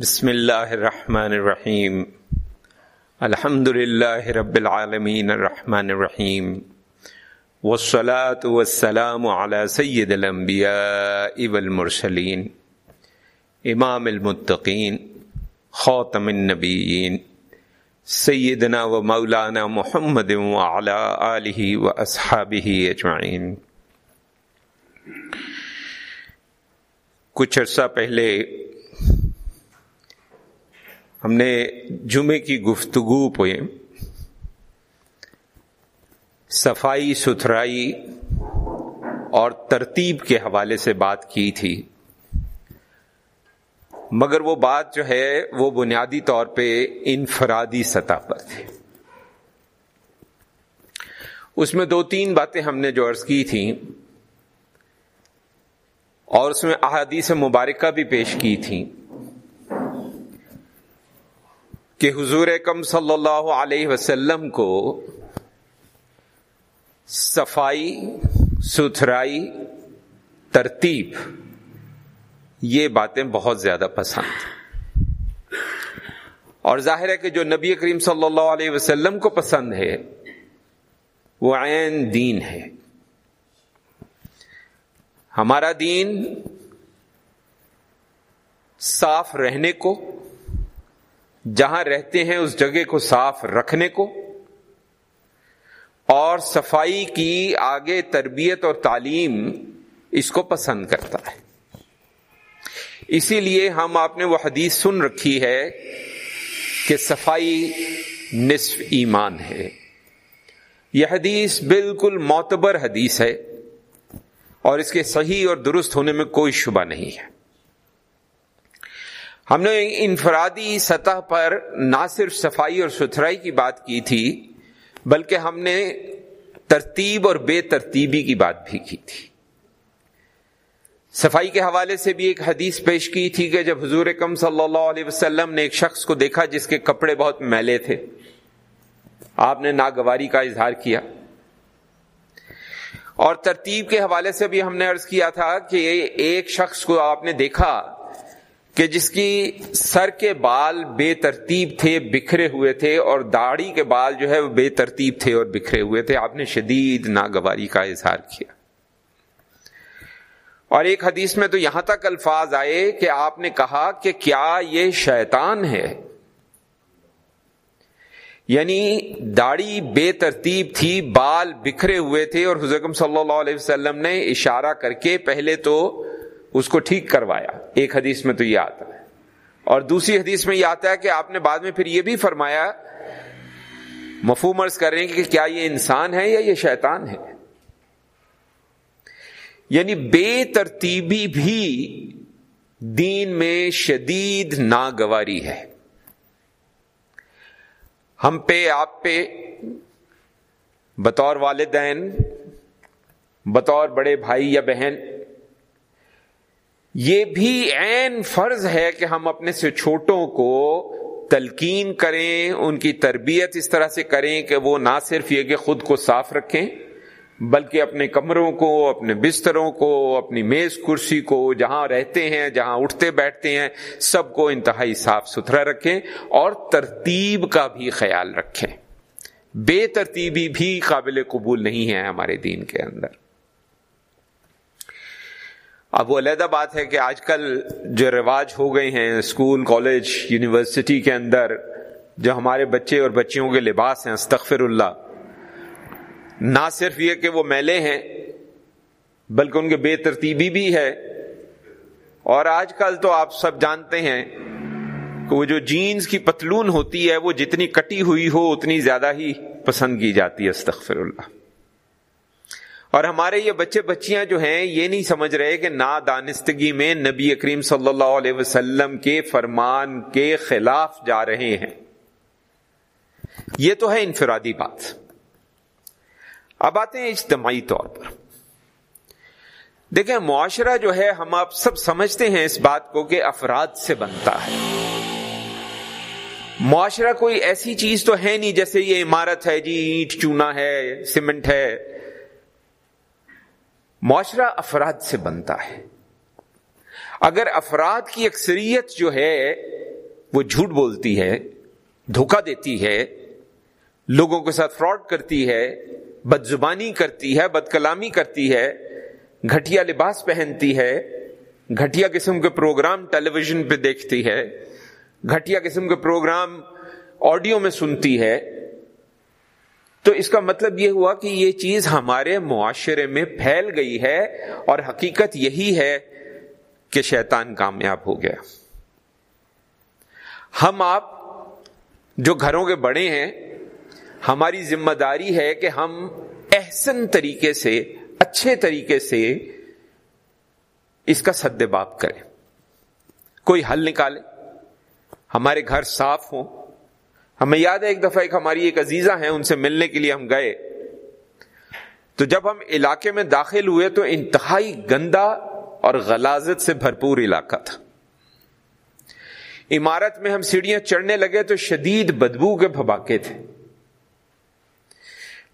بسم اللہ الرحمن الرحیم۔ الحمد للہ رب العالمین الرحمن الرحیم۔ والصلاة والسلام على سید الانبیاء والمرسلین۔ امام المتقین، خاتم النبیین۔ سیدنا و مولانا محمد وعلى آلہ و اصحابہ اجمعین۔ کچھ عرصہ پہلے ہم نے جمعے کی گفتگو پہ صفائی، ستھرائی اور ترتیب کے حوالے سے بات کی تھی۔ مگر وہ بات جو ہے وہ بنیادی طور پہ انفرادی سطح پر تھی۔ اس میں دو تین باتیں ہم نے جو عرض کی تھیں اور اس میں احادیث مبارکہ بھی پیش کی تھیں۔ کہ حضور کم صلی اللہ علیہ وسلم کو صفائی، ستھرائی، ترتیب، یہ باتیں بہت زیادہ پسند اور ظاہر ہے کہ جو نبی کریم صلی اللہ علیہ وسلم کو پسند ہے، وہ عین دین ہے۔ ہمارا دین صاف رہنے کو جہاں رہتے ہیں اس جگہ کو صاف رکھنے کو اور صفائی کی آگے تربیت اور تعلیم اس کو پسند کرتا ہے۔ اسی لیے ہم آپ نے وہ حدیث سن رکھی ہے کہ صفائی نصف ایمان ہے۔ یہ حدیث بالکل معتبر حدیث ہے اور اس کے صحیح اور درست ہونے میں کوئی شبہ نہیں ہے۔ ہم نے انفرادی سطح پر نہ صرف صفائی اور ستھرائی کی بات کی تھی، بلکہ ہم نے ترتیب اور بے ترتیبی کی بات بھی کی تھی۔ صفائی کے حوالے سے بھی ایک حدیث پیش کی تھی کہ جب حضور کم صلی اللہ علیہ وسلم نے ایک شخص کو دیکھا جس کے کپڑے بہت میلے تھے، آپ نے ناگواری کا اظہار کیا۔ اور ترتیب کے حوالے سے بھی ہم نے عرض کیا تھا کہ ایک شخص کو آپ نے دیکھا کہ جس کی سر کے بال بے ترتیب تھے، بکھرے ہوئے تھے اور داڑھی کے بال جو ہے وہ بے ترتیب تھے اور بکھرے ہوئے تھے۔ آپ نے شدید ناگواری کا اظہار کیا۔ اور ایک حدیث میں تو یہاں تک الفاظ آئے کہ آپ نے کہا کہ کیا یہ شیطان ہے؟ یعنی داڑھی بے ترتیب تھی، بال بکھرے ہوئے تھے اور حضرت صلی اللہ علیہ وسلم نے اشارہ کر کے پہلے تو اس کو ٹھیک کروایا۔ ایک حدیث میں تو یہ آتا ہے۔ اور دوسری حدیث میں یہ آتا ہے کہ آپ نے بعد میں پھر یہ بھی فرمایا، مفہوم کر رہے ہیں کہ کیا یہ انسان ہے یا یہ شیطان ہے؟ یعنی بے ترتیبی بھی دین میں شدید ناگواری ہے۔ ہم پہ، آپ پہ، بطور والدین، بطور بڑے بھائی یا بہن یہ بھی عین فرض ہے کہ ہم اپنے سے چھوٹوں کو تلقین کریں، ان کی تربیت اس طرح سے کریں کہ وہ نہ صرف یہ کہ خود کو صاف رکھیں، بلکہ اپنے کمروں کو، اپنے بستروں کو، اپنی میز کرسی کو، جہاں رہتے ہیں، جہاں اٹھتے بیٹھتے ہیں، سب کو انتہائی صاف ستھرا رکھیں اور ترتیب کا بھی خیال رکھیں۔ بے ترتیبی بھی قابل قبول نہیں ہے ہمارے دین کے اندر۔ اب وہ علیحدہ بات ہے کہ آج کل جو رواج ہو گئے ہیں، اسکول، کالج، یونیورسٹی کے اندر، جو ہمارے بچے اور بچیوں کے لباس ہیں، استغفر اللہ، نہ صرف یہ کہ وہ میلے ہیں، بلکہ ان کے بے ترتیبی بھی ہے۔ اور آج کل تو آپ سب جانتے ہیں کہ وہ جو جینز کی پتلون ہوتی ہے، وہ جتنی کٹی ہوئی ہو، اتنی زیادہ ہی پسند کی جاتی ہے، استغفر اللہ۔ اور ہمارے یہ بچے بچیاں جو ہیں یہ نہیں سمجھ رہے کہ نا دانستگی میں نبی کریم صلی اللہ علیہ وسلم کے فرمان کے خلاف جا رہے ہیں۔ یہ تو ہے انفرادی بات۔ اب آتے ہیں اجتماعی طور پر۔ دیکھیں، معاشرہ جو ہے، ہم آپ سب سمجھتے ہیں اس بات کو کہ افراد سے بنتا ہے۔ معاشرہ کوئی ایسی چیز تو ہے نہیں جیسے یہ عمارت ہے جی اینٹ چونا ہے، سیمنٹ ہے۔ معاشرہ افراد سے بنتا ہے۔ اگر افراد کی اکثریت جو ہے وہ جھوٹ بولتی ہے، دھوکہ دیتی ہے، لوگوں کے ساتھ فراڈ کرتی ہے بد زبانی کرتی ہے بد کلامی کرتی ہے، گھٹیا لباس پہنتی ہے، گھٹیا قسم کے پروگرام ٹیلی ویژن پہ دیکھتی ہے، گھٹیا قسم کے پروگرام آڈیو میں سنتی ہے تو اس کا مطلب یہ ہوا کہ یہ چیز ہمارے معاشرے میں پھیل گئی ہے اور حقیقت یہی ہے کہ شیطان کامیاب ہو گیا۔ ہم آپ جو گھروں کے بڑے ہیں، ہماری ذمہ داری ہے کہ ہم احسن طریقے سے، اچھے طریقے سے اس کا سد باب کریں۔ کوئی حل نکالے، ہمارے گھر صاف ہوں۔ ہمیں یاد ہے ایک دفعہ ایک ہماری ایک عزیزہ ہیں، ان سے ملنے کے لیے ہم گئے۔ تو جب ہم علاقے میں داخل ہوئے تو انتہائی گندا اور غلازت سے بھرپور علاقہ تھا۔ عمارت میں ہم سیڑھیاں چڑھنے لگے تو شدید بدبو کے بھباکے تھے۔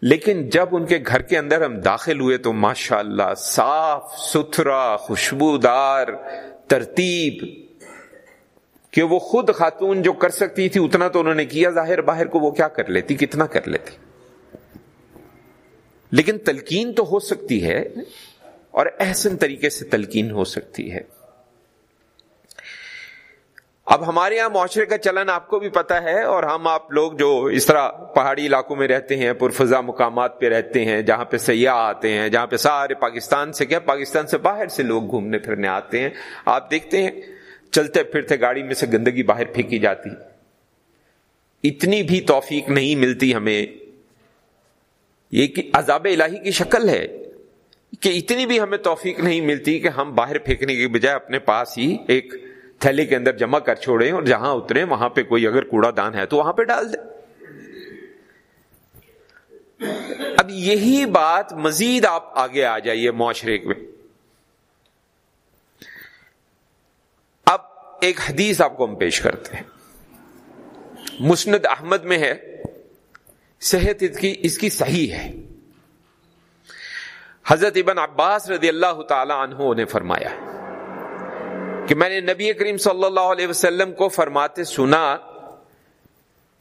لیکن جب ان کے گھر کے اندر ہم داخل ہوئے تو ماشاء اللہ صاف ستھرا، خوشبودار ترتیب کہ وہ خود خاتون جو کر سکتی تھی، اتنا تو انہوں نے کیا۔ ظاہر باہر کو وہ کیا کر لیتی، کتنا کر لیتی۔ لیکن تلقین تو ہو سکتی ہے اور احسن طریقے سے تلقین ہو سکتی ہے۔ اب ہمارے یہاں معاشرے کا چلن آپ کو بھی پتا ہے اور ہم آپ لوگ جو اس طرح پہاڑی علاقوں میں رہتے ہیں، پرفضا مقامات پہ رہتے ہیں، جہاں پہ سیاح آتے ہیں، جہاں پہ سارے پاکستان سے، کیا پاکستان سے باہر سے لوگ گھومنے پھرنے آتے ہیں؟ آپ دیکھتے ہیں چلتے پھرتے گاڑی میں سے گندگی باہر پھینکی جاتی۔ اتنی بھی توفیق نہیں ملتی ہمیں۔ یہ کہ عذاب الہی کی شکل ہے کہ اتنی بھی ہمیں توفیق نہیں ملتی کہ ہم باہر پھینکنے کی بجائے اپنے پاس ہی ایک تھیلی کے اندر جمع کر چھوڑے اور جہاں اترے وہاں پہ کوئی اگر کوڑا دان ہے تو وہاں پہ ڈال دے اب یہی بات مزید آپ آگے آ جائیے معاشرے میں اب ایک حدیث آپ کو ہم پیش کرتے ہیں۔ مسند احمد میں ہے۔ صحت اس کی اس کی صحیح ہے۔ حضرت ابن عباس رضی اللہ تعالی عنہ نے فرمایا کہ میں نے نبی کریم صلی اللہ علیہ وسلم کو فرماتے سنا،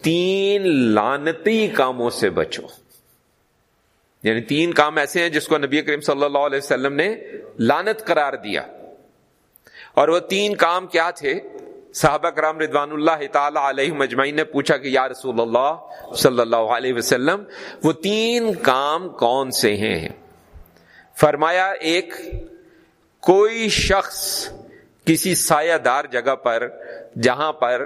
تین لانتی کاموں سے بچو۔ یعنی تین کام ایسے ہیں جس کو نبی کریم صلی اللہ علیہ وسلم نے لانت قرار دیا۔ اور وہ تین کام کیا تھے؟ صحابہ کرام ردوان اللہ تعالی علیہ مجمعین نے پوچھا کہ یا رسول اللہ صلی اللہ علیہ وسلم، وہ تین کام کون سے ہیں؟ فرمایا، ایک، کوئی شخص کسی سایہ دار جگہ پر، جہاں پر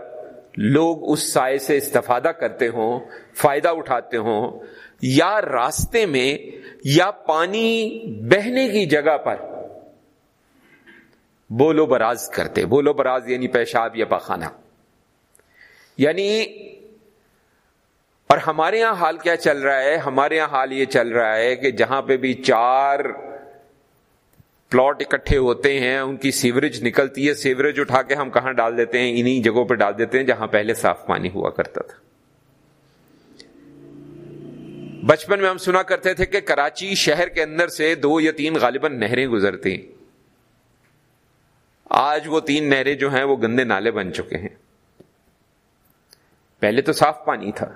لوگ اس سائے سے استفادہ کرتے ہوں، فائدہ اٹھاتے ہوں، یا راستے میں یا پانی بہنے کی جگہ پر بولو براز کرتے بولو براز یعنی پیشاب یا پخانا یعنی اور ہمارے یہاں حال کیا چل رہا ہے؟ ہمارے یہاں حال یہ چل رہا ہے کہ جہاں پہ بھی چار پلاٹ اکٹھے ہوتے ہیں، ان کی سیوریج نکلتی ہے، سیوریج اٹھا کے ہم کہاں ڈال دیتے ہیں؟ انہی جگہوں پہ ڈال دیتے ہیں جہاں پہلے صاف پانی ہوا کرتا تھا۔ بچپن میں ہم سنا کرتے تھے کہ کراچی شہر کے اندر سے دو یا تین غالباً نہریں گزرتی آج وہ تین نہریں جو ہیں وہ گندے نالے بن چکے ہیں۔ پہلے تو صاف پانی تھا۔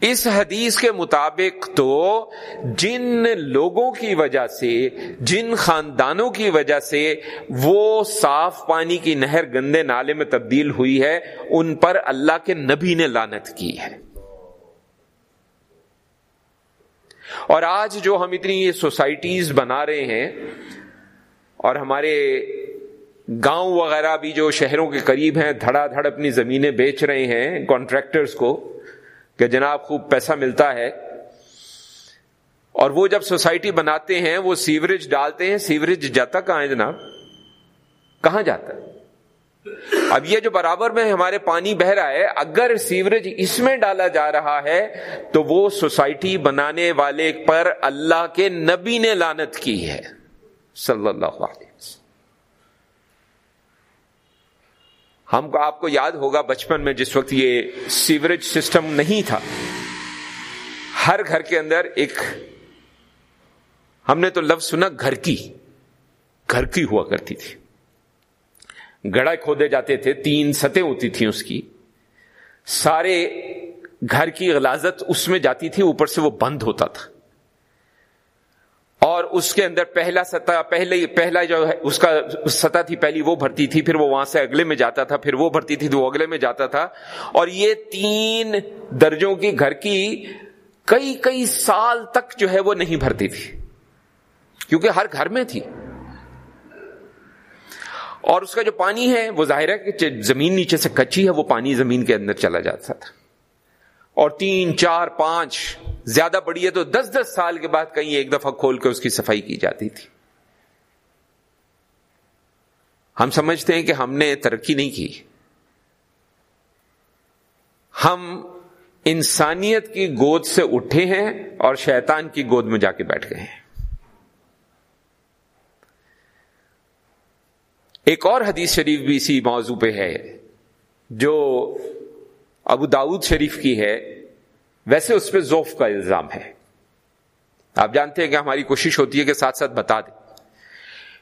اس حدیث کے مطابق تو جن لوگوں کی وجہ سے، جن خاندانوں کی وجہ سے وہ صاف پانی کی نہر گندے نالے میں تبدیل ہوئی ہے، ان پر اللہ کے نبی نے لانت کی ہے۔ اور آج جو ہم اتنی یہ سوسائٹیز بنا رہے ہیں اور ہمارے گاؤں وغیرہ بھی جو شہروں کے قریب ہیں، دھڑا دھڑ اپنی زمینیں بیچ رہے ہیں کانٹریکٹرز کو، کہ جناب خوب پیسہ ملتا ہے۔ اور وہ جب سوسائٹی بناتے ہیں، وہ سیوریج ڈالتے ہیں سیوریج جاتا کہاں ہے جناب؟ کہاں جاتا ہے؟ اب یہ جو برابر میں ہمارے پانی بہ رہا ہے، اگر سیوریج اس میں ڈالا جا رہا ہے، تو وہ سوسائٹی بنانے والے پر اللہ کے نبی نے لانت کی ہے۔ صلی اللہ علیہ وسلم۔ ہم کو آپ کو یاد ہوگا بچپن میں جس وقت یہ سیوریج سسٹم نہیں تھا۔ ہر گھر کے اندر ایک ہم نے تو لفظ سنا گھر کی گھر کی ہوا کرتی تھی۔ گڑھا کھودے جاتے تھے، تین سطح ہوتی تھیں اس کی۔ سارے گھر کی غلازت اس میں جاتی تھی، اوپر سے وہ بند ہوتا تھا۔ اور اس کے اندر پہلا سطح، پہلے، پہلا جو ہے، اس کا سطح تھی، پہلی وہ بھرتی تھی، پھر وہ وہاں سے اگلے میں جاتا تھا، پھر وہ بھرتی تھی تو وہ اگلے میں جاتا تھا۔ اور یہ تین درجوں کی گھر کی کئی کئی سال تک جو ہے وہ نہیں بھرتی تھی، کیونکہ ہر گھر میں تھی۔ اور اس کا جو پانی ہے، وہ ظاہر ہے کہ زمین نیچے سے کچی ہے، وہ پانی زمین کے اندر چلا جاتا تھا۔ اور تین، چار، پانچ، زیادہ بڑی ہے تو دس دس سال کے بعد کہیں ایک دفعہ کھول کے اس کی صفائی کی جاتی تھی۔ ہم سمجھتے ہیں کہ ہم نے ترقی نہیں کی۔ ہم انسانیت کی گود سے اٹھے ہیں اور شیطان کی گود میں جا کے بیٹھ گئے ہیں۔ ایک اور حدیث شریف بھی اسی موضوع پہ ہے جو ابو داود شریف کی ہے، ویسے اس پہ ذوف کا الزام ہے۔ آپ جانتے ہیں کہ ہماری کوشش ہوتی ہے کہ ساتھ ساتھ بتا دیں۔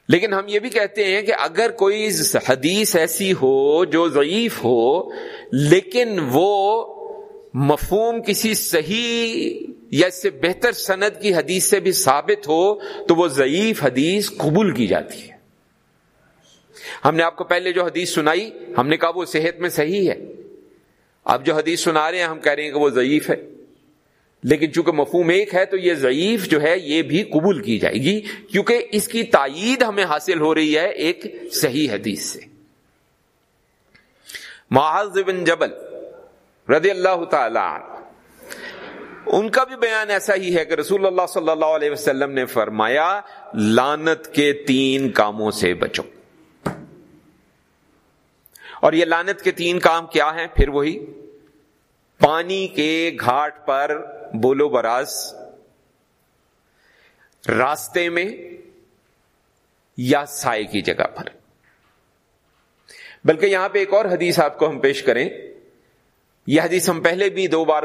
لیکن ہم یہ بھی کہتے ہیں کہ اگر کوئی حدیث ایسی ہو جو ضعیف ہو، لیکن وہ مفہوم کسی صحیح یا اس سے بہتر سند کی حدیث سے بھی ثابت ہو، تو وہ ضعیف حدیث قبول کی جاتی ہے۔ ہم نے آپ کو پہلے جو حدیث سنائی، ہم نے کہا وہ صحت میں صحیح ہے۔ اب جو حدیث سنا رہے ہیں، ہم کہہ رہے ہیں کہ وہ ضعیف ہے۔ لیکن چونکہ مفہوم ایک ہے، تو یہ ضعیف جو ہے، یہ بھی قبول کی جائے گی۔ کیونکہ اس کی تائید ہمیں حاصل ہو رہی ہے ایک صحیح حدیث سے۔ معاذ بن جبل رضی اللہ تعالی ان کا بھی بیان ایسا ہی ہے کہ رسول اللہ صلی اللہ علیہ وسلم نے فرمایا لانت کے تین کاموں سے بچو۔ اور یہ لانت کے تین کام کیا ہیں؟ پھر وہی پانی کے گھاٹ پر بولو براز، راستے میں یا سائے کی جگہ پر۔ بلکہ یہاں پہ ایک اور حدیث آپ کو ہم پیش کریں۔ یہ حدیث ہم پہلے بھی دو بار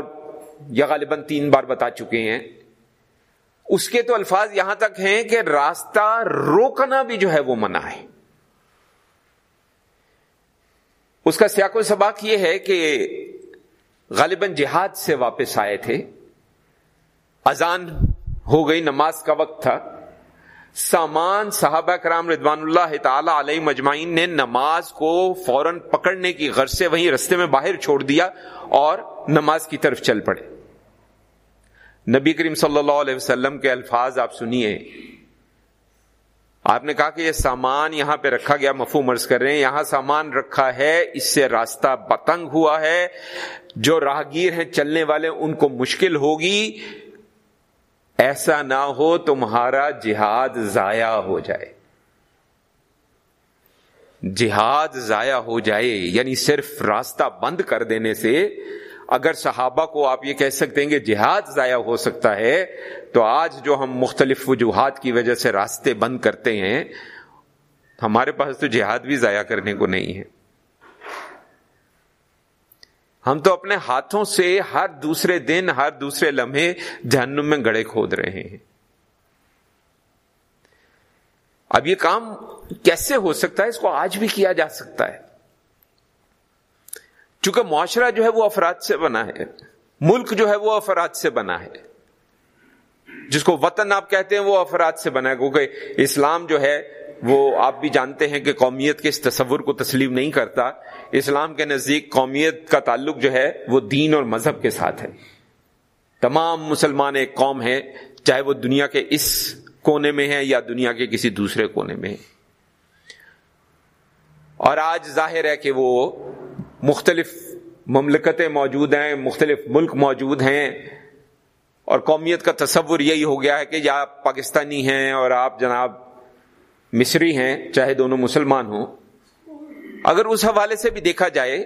یا غالباً تین بار بتا چکے ہیں۔ اس کے تو الفاظ یہاں تک ہیں کہ راستہ روکنا بھی جو ہے وہ منع ہے۔ اس کا سیاق و سباق یہ ہے کہ غالباً جہاد سے واپس آئے تھے۔ اذان ہو گئی، نماز کا وقت تھا۔ سامان صحابہ کرام ردوان اللہ تعالی علیہ مجمعین نے نماز کو فوراً پکڑنے کی غرض سے وہیں رستے میں باہر چھوڑ دیا اور نماز کی طرف چل پڑے۔ نبی کریم صلی اللہ علیہ وسلم کے الفاظ آپ سنیے۔ آپ نے کہا کہ یہ سامان یہاں پہ رکھا گیا مفو مرض کر رہے ہیں، یہاں سامان رکھا ہے، اس سے راستہ بتنگ ہوا ہے، جو راہگیر ہیں چلنے والے، ان کو مشکل ہوگی۔ ایسا نہ ہو تمہارا جہاد ضائع ہو جائے۔ جہاد ضائع ہو جائے یعنی صرف راستہ بند کر دینے سے اگر صحابہ کو آپ یہ کہہ سکتے ہیں کہ جہاد ضائع ہو سکتا ہے، تو آج جو ہم مختلف وجوہات کی وجہ سے راستے بند کرتے ہیں، ہمارے پاس تو جہاد بھی ضائع کرنے کو نہیں ہے۔ ہم تو اپنے ہاتھوں سے ہر دوسرے دن، ہر دوسرے لمحے جہنم میں گڑے کھود رہے ہیں۔ اب یہ کام کیسے ہو سکتا ہے؟ اس کو آج بھی کیا جا سکتا ہے؟ چونکہ معاشرہ جو ہے وہ افراد سے بنا ہے، ملک جو ہے وہ افراد سے بنا ہے۔ جس کو وطن آپ کہتے ہیں وہ افراد سے بنا ہے، کیونکہ اسلام جو ہے وہ آپ بھی جانتے ہیں کہ قومیت کے اس تصور کو تسلیم نہیں کرتا۔ اسلام کے نزدیک قومیت کا تعلق جو ہے وہ دین اور مذہب کے ساتھ ہے۔ تمام مسلمان ایک قوم ہے چاہے وہ دنیا کے اس کونے میں ہے یا دنیا کے کسی دوسرے کونے میں ہے اور آج ظاہر ہے کہ وہ مختلف مملکتیں موجود ہیں، مختلف ملک موجود ہیں۔ اور قومیت کا تصور یہی ہو گیا ہے کہ یا آپ پاکستانی ہیں اور آپ جناب مصری ہیں، چاہے دونوں مسلمان ہوں۔ اگر اس حوالے سے بھی دیکھا جائے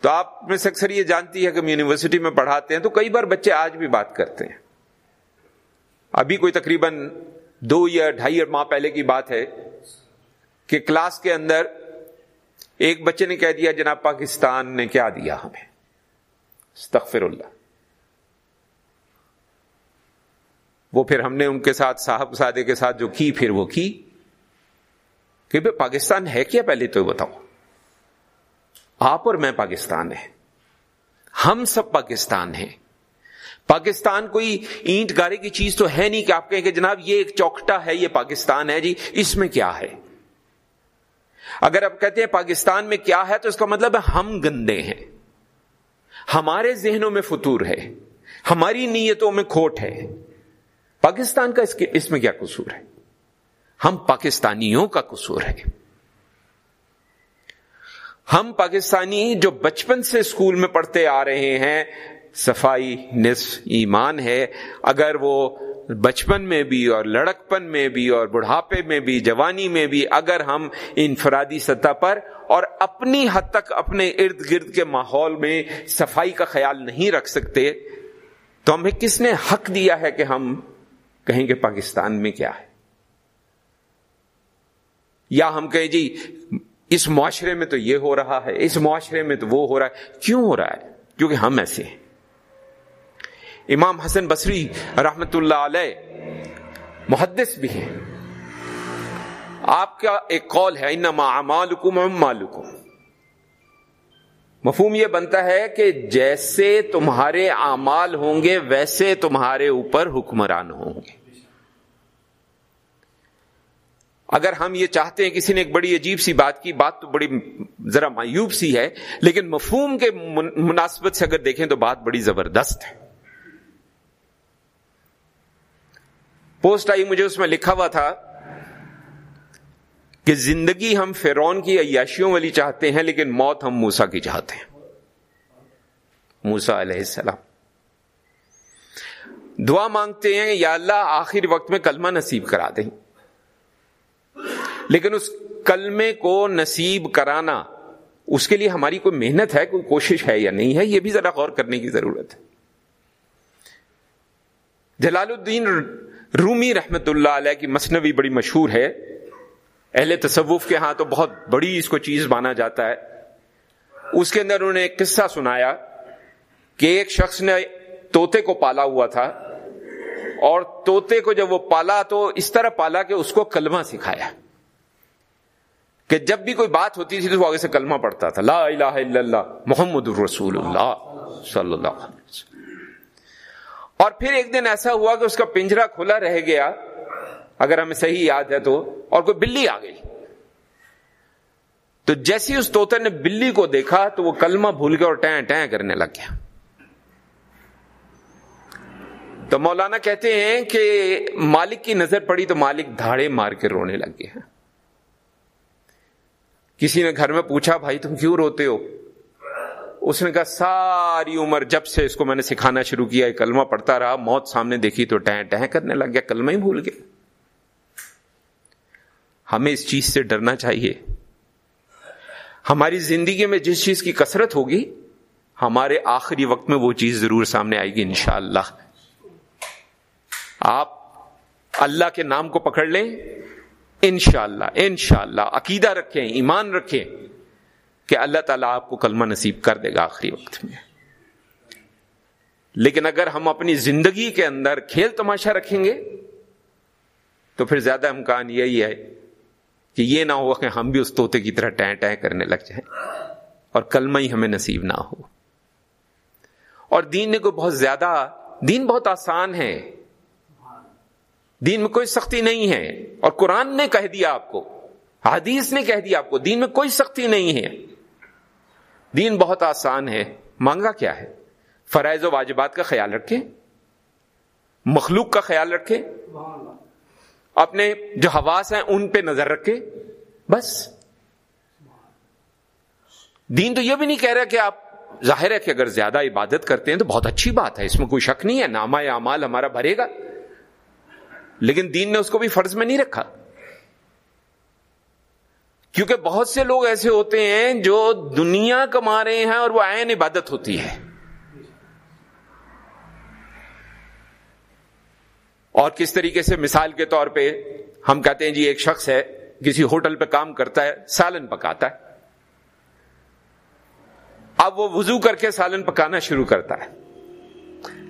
تو آپ میں سے اکثر یہ جانتی ہے کہ ہم یونیورسٹی میں پڑھاتے ہیں تو کئی بار بچے آج بھی بات کرتے ہیں۔ ابھی کوئی تقریباً دو یا ڈھائی ماہ پہلے کی بات ہے کہ کلاس کے اندر ایک بچے نے کہہ دیا، جناب پاکستان نے کیا دیا ہمیں؟ استغفر اللہ۔ وہ پھر ہم نے ان کے ساتھ، صاحب سادے کے ساتھ جو کی، پھر وہ کی۔ کہ بھائی، پاکستان ہے کیا؟ پہلے تو بتاؤ۔ آپ اور میں پاکستان ہے ہم سب پاکستان ہیں۔ پاکستان کوئی اینٹ گارے کی چیز تو ہے نہیں کہ آپ کہیں کہ جناب یہ ایک چوکٹا ہے، یہ پاکستان ہے۔ جی اس میں کیا ہے؟ اگر آپ کہتے ہیں پاکستان میں کیا ہے تو اس کا مطلب ہے ہم گندے ہیں۔ ہمارے ذہنوں میں فطور ہے۔ ہماری نیتوں میں کھوٹ ہے۔ پاکستان کا اس کے اس میں کیا قصور ہے؟ ہم پاکستانیوں کا قصور ہے۔ ہم پاکستانی جو بچپن سے اسکول میں پڑھتے آ رہے ہیں، صفائی نصف ایمان ہے۔ اگر وہ بچپن میں بھی اور لڑکپن میں بھی اور بڑھاپے میں بھی، جوانی میں بھی اگر ہم انفرادی سطح پر اور اپنی حد تک اپنے ارد گرد کے ماحول میں صفائی کا خیال نہیں رکھ سکتے، تو ہمیں کس نے حق دیا ہے کہ ہم کہیں گے پاکستان میں کیا ہے؟ یا ہم کہیں جی اس معاشرے میں تو یہ ہو رہا ہے، اس معاشرے میں تو وہ ہو رہا ہے، کیوں ہو رہا ہے؟ کیونکہ ہم ایسے ہیں۔ امام حسن بصری رحمت اللہ علیہ محدث بھی ہیں۔ آپ کا ایک قول ہے، انما اعمالکم مالکم مفہوم یہ بنتا ہے کہ جیسے تمہارے اعمال ہوں گے، ویسے تمہارے اوپر حکمران ہوں گے۔ اگر ہم یہ چاہتے ہیں کسی نے ایک بڑی عجیب سی بات کی، بات تو بڑی ذرا مایوب سی ہے، لیکن مفہوم کے مناسبت سے اگر دیکھیں تو بات بڑی زبردست ہے۔ پوسٹ آئی مجھے اس میں لکھا ہوا تھا کہ زندگی ہم فیرون کی عیاشیوں والی چاہتے ہیں، لیکن موت ہم موسا کی چاہتے ہیں۔ موسا علیہ السلام۔ دعا مانگتے ہیں، یا اللہ آخر وقت میں کلمہ نصیب کرا دیں۔ لیکن اس کلمے کو نصیب کرانا، اس کے لیے ہماری کوئی محنت ہے، کوئی کوشش ہے یا نہیں ہے، یہ بھی ذرا غور کرنے کی ضرورت ہے۔ جلال الدین رومی رحمت اللہ علیہ کی مصنوعی بڑی مشہور ہے۔ اہل تصوف کے ہاں تو بہت بڑی اس کو چیز مانا جاتا ہے۔ اس کے اندر انہوں نے ایک قصہ سنایا کہ ایک شخص نے توتے کو پالا ہوا تھا اور توتے کو جب وہ پالا تو اس طرح پالا کہ اس کو کلمہ سکھایا۔ کہ جب بھی کوئی بات ہوتی تھی تو وہ آگے سے کلمہ پڑتا تھا۔ لا الہ الا اللہ، محمد الرسول اللہ صلی اللہ علیہ وسلم۔ اور پھر ایک دن ایسا ہوا کہ اس کا پنجرا کھلا رہ گیا۔ اگر ہمیں صحیح یاد ہے تو، اور کوئی بلی آ گئی۔ تو جیسی اس توتے نے بلی کو دیکھا تو وہ کلمہ بھول گیا اور ٹیں ٹیں کرنے لگ گیا۔ تو مولانا کہتے ہیں کہ مالک کی نظر پڑی تو مالک دھاڑے مار کے رونے لگ گیا کسی نے گھر میں پوچھا، بھائی تم کیوں روتے ہو؟ اس نے کہا، ساری عمر جب سے اس کو میں نے سکھانا شروع کیا کلمہ پڑھتا رہا، موت سامنے دیکھی تو ٹہ ٹہ کرنے لگ گیا، کلمہ ہی بھول گیا. ہمیں اس چیز سے ڈرنا چاہیے. ہماری زندگی میں جس چیز کی کثرت ہوگی، ہمارے آخری وقت میں وہ چیز ضرور سامنے آئے گی، انشاءاللہ. آپ اللہ کے نام کو پکڑ لیں، انشاءاللہ انشاءاللہ. عقیدہ رکھیں، ایمان رکھیں. کہ اللہ تعالیٰ آپ کو کلمہ نصیب کر دے گا آخری وقت میں۔ لیکن اگر ہم اپنی زندگی کے اندر کھیل تماشا رکھیں گے، تو پھر زیادہ امکان یہی ہے کہ یہ نہ ہو کہ ہم بھی اس طوطے کی طرح ٹہ ٹہ کرنے لگ جائیں اور کلمہ ہی ہمیں نصیب نہ ہو۔ اور دین نے کوئی بہت زیادہ، دین بہت آسان ہے۔ دین میں کوئی سختی نہیں ہے۔ اور قرآن نے کہہ دیا آپ کو، حدیث نے کہہ دیا آپ کو، دین میں کوئی سختی نہیں ہے۔ دین بہت آسان ہے، مانگا کیا ہے؟ فرائض و واجبات کا خیال رکھیں، مخلوق کا خیال رکھیں، اپنے جو حواس ہیں ان پہ نظر رکھیں، بس۔ دین تو یہ بھی نہیں کہہ رہا کہ آپ، ظاہر ہے کہ اگر زیادہ عبادت کرتے ہیں تو بہت اچھی بات ہے، اس میں کوئی شک نہیں ہے، نامہ اعمال ہمارا بھرے گا۔ لیکن دین نے اس کو بھی فرض میں نہیں رکھا۔ کیونکہ بہت سے لوگ ایسے ہوتے ہیں جو دنیا کما رہے ہیں اور وہ عین عبادت ہوتی ہے۔ اور کس طریقے سے مثال کے طور پہ ہم کہتے ہیں جی ایک شخص ہے، کسی ہوٹل پہ کام کرتا ہے، سالن پکاتا ہے۔ اب وہ وضو کر کے سالن پکانا شروع کرتا ہے۔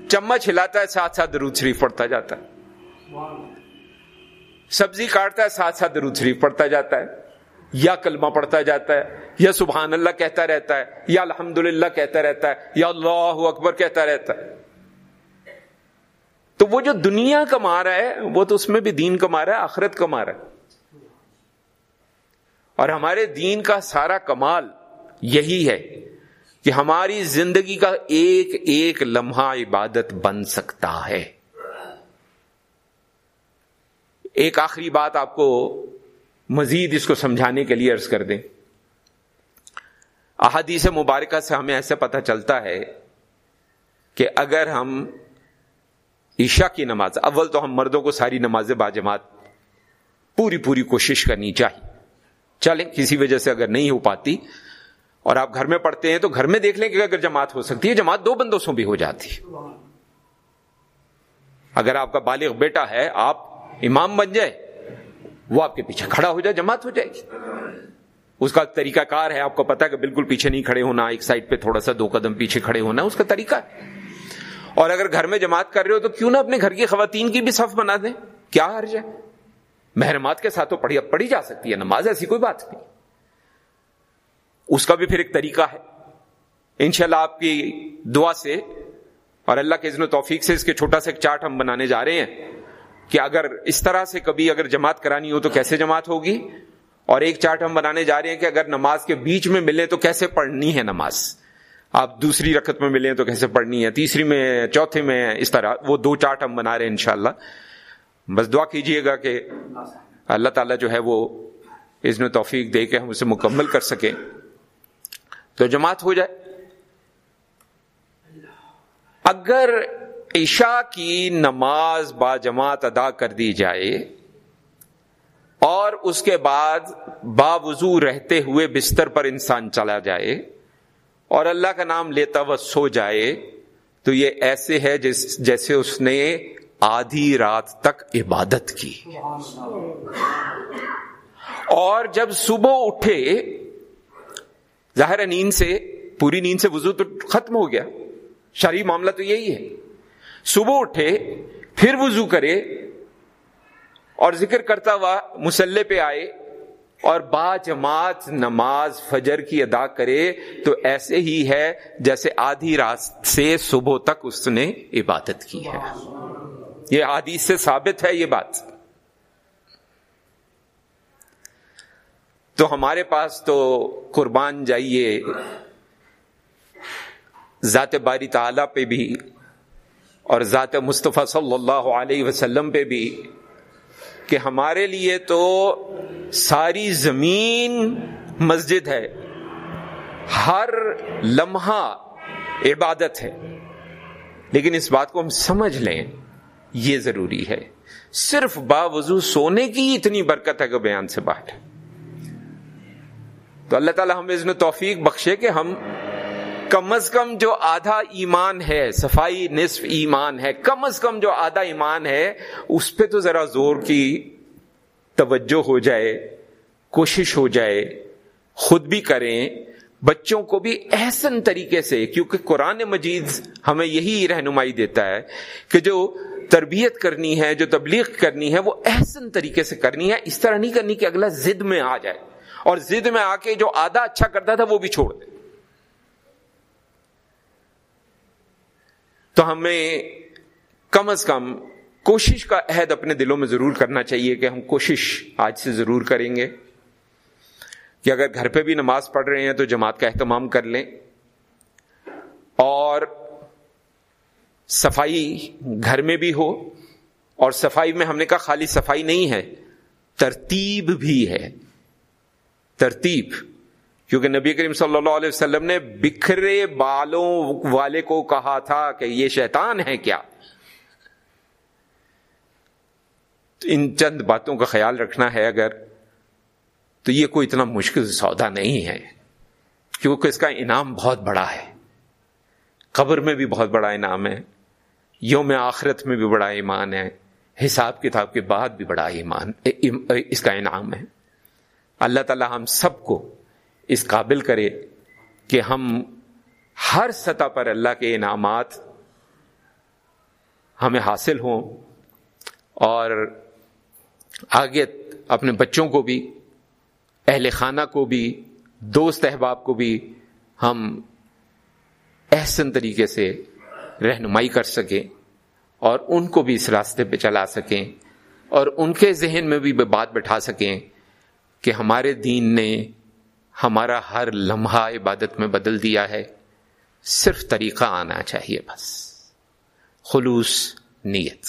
چمچ ہلاتا ہے، ساتھ ساتھ درود شریف پڑتا جاتا ہے۔ سبزی کاٹتا ہے، ساتھ ساتھ درود شریف پڑتا جاتا ہے۔ یا کلمہ پڑھتا جاتا ہے، یا سبحان اللہ کہتا رہتا ہے، یا الحمد کہتا رہتا ہے، یا اللہ اکبر کہتا رہتا ہے۔ تو وہ جو دنیا کما رہا ہے، وہ تو اس میں بھی دین کما رہا ہے، آخرت کما رہا ہے۔ اور ہمارے دین کا سارا کمال یہی ہے کہ ہماری زندگی کا ایک ایک لمحہ عبادت بن سکتا ہے۔ ایک آخری بات آپ کو مزید اس کو سمجھانے کے لیے عرض کر دیں۔ احادیث مبارکہ سے ہمیں ایسے پتہ چلتا ہے کہ اگر ہم عشاء کی نماز، اول تو ہم مردوں کو ساری نماز باجماعت پوری پوری کوشش کرنی چاہیے۔ چلیں، کسی وجہ سے اگر نہیں ہو پاتی اور آپ گھر میں پڑھتے ہیں تو گھر میں دیکھ لیں کہ اگر جماعت ہو سکتی ہے، جماعت دو بندوں سے بھی ہو جاتی اگر آپ کا بالغ بیٹا ہے، آپ امام بن جائے وہ آپ کے پیچھے کھڑا ہو جائے، جماعت ہو جائے گی۔ اس کا طریقہ کار ہے، آپ کو پتا کہ بالکل پیچھے نہیں کھڑے ہونا، ایک سائڈ پہ تھوڑا سا دو قدم پیچھے کھڑے ہونا، اس کا طریقہ ہے۔ اور اگر گھر میں جماعت کر رہے ہو تو کیوں نہ اپنے گھر کی خواتین کی بھی صف بنا دیں۔ کیا حرج ہے؟ محرمات کے ساتھ تو پڑھی پڑھی جا سکتی ہے، نماز ایسی کوئی بات نہیں۔ اس کا بھی پھر ایک طریقہ ہے۔ انشاءاللہ اللہ آپ کی دعا سے اور اللہ کے عزن و توفیق سے اس کے چھوٹا سا ایک چارٹ ہم بنانے جا رہے ہیں۔ کہ اگر اس طرح سے کبھی اگر جماعت کرانی ہو تو کیسے جماعت ہوگی؟ اور ایک چارٹ ہم بنانے جا رہے ہیں کہ اگر نماز کے بیچ میں ملے تو کیسے پڑھنی ہے نماز؟ آپ دوسری رقط میں ملیں تو کیسے پڑھنی ہے؟ تیسری میں، چوتھے میں، اس طرح، وہ دو چارٹ ہم بنا رہے ہیں انشاءاللہ۔ بس دعا کیجیے گا کہ اللہ تعالیٰ جو ہے وہ اذن و توفیق دے کے ہم اسے مکمل کر سکیں۔ تو جماعت ہو جائے۔ اگر عشاء کی نماز با جماعت ادا کر دی جائے اور اس کے بعد باوضو رہتے ہوئے بستر پر انسان چلا جائے اور اللہ کا نام لیتا وہ سو جائے، تو یہ ایسے ہے جس جیسے اس نے آدھی رات تک عبادت کی۔ اور جب صبح اٹھے، ظاہر نیند سے، پوری نیند سے وضو تو ختم ہو گیا۔ شرعی معاملہ تو یہی ہے۔ صبح اٹھے، پھر وضو کرے اور ذکر کرتا ہوا مسلح پہ آئے اور با جماعت نماز فجر کی ادا کرے تو ایسے ہی ہے جیسے آدھی رات سے صبح تک اس نے عبادت کی ہے۔ یہ حدیث سے ثابت ہے یہ بات۔ تو ہمارے پاس تو قربان جائیے، ذات باری تعالی پہ بھی اور ذات مصطفیٰ صلی اللہ علیہ وسلم پہ بھی کہ ہمارے لیے تو ساری زمین مسجد ہے، ہر لمحہ عبادت ہے۔ لیکن اس بات کو ہم سمجھ لیں، یہ ضروری ہے۔ صرف باوضو سونے کی اتنی برکت ہے کہ بیان سے باہر۔ تو اللہ تعالی ہم اس توفیق بخشے کہ ہم کم از کم جو آدھا ایمان ہے، صفائی نصف ایمان ہے، کم از کم جو آدھا ایمان ہے، اس پہ تو ذرا زور کی توجہ ہو جائے، کوشش ہو جائے، خود بھی کریں۔ بچوں کو بھی احسن طریقے سے، کیونکہ قرآن مجید ہمیں یہی رہنمائی دیتا ہے کہ جو تربیت کرنی ہے، جو تبلیغ کرنی ہے، وہ احسن طریقے سے کرنی ہے۔ اس طرح نہیں کرنی کہ اگلا زد میں آ جائے۔ اور زد میں آ کے جو آدھا اچھا کرتا تھا، وہ بھی چھوڑ دے۔ تو ہمیں کم از کم کوشش کا عہد اپنے دلوں میں ضرور کرنا چاہیے کہ ہم کوشش آج سے ضرور کریں گے کہ اگر گھر پہ بھی نماز پڑھ رہے ہیں تو جماعت کا اہتمام کر لیں اور صفائی گھر میں بھی ہو اور صفائی میں ہم نے کہا خالی صفائی نہیں ہے، ترتیب بھی ہے۔ ترتیب۔ کیونکہ نبی کریم صلی اللہ علیہ وسلم نے بکھرے بالوں والے کو کہا تھا کہ یہ شیطان ہے کیا؟ ان چند باتوں کا خیال رکھنا ہے اگر تو یہ کوئی اتنا مشکل سودا نہیں ہے، کیونکہ اس کا انعام بہت بڑا ہے۔ قبر میں بھی بہت بڑا انعام ہے، یوم آخرت میں بھی بڑا ایمان ہے، حساب کتاب کے بعد بھی بڑا ایمان اس کا انعام ہے۔ اللہ تعالی ہم سب کو اس قابل کرے کہ ہم ہر سطح پر اللہ کے انعامات ہمیں حاصل ہوں اور آگے اپنے بچوں کو بھی، اہل خانہ کو بھی، دوست احباب کو بھی ہم احسن طریقے سے رہنمائی کر سکیں اور ان کو بھی اس راستے پہ چلا سکیں اور ان کے ذہن میں بھی بات بٹھا سکیں کہ ہمارے دین نے ہمارا ہر لمحہ عبادت میں بدل دیا ہے۔ صرف طریقہ آنا چاہیے بس۔ خلوص نیت۔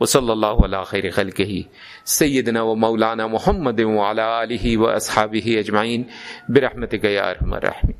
وصلی اللہ علیہ خیر خلق ہی سیدنا و مولانا محمد علیہ و اصحابہ اجمعین۔ برحمتک یا ارحم الراحمین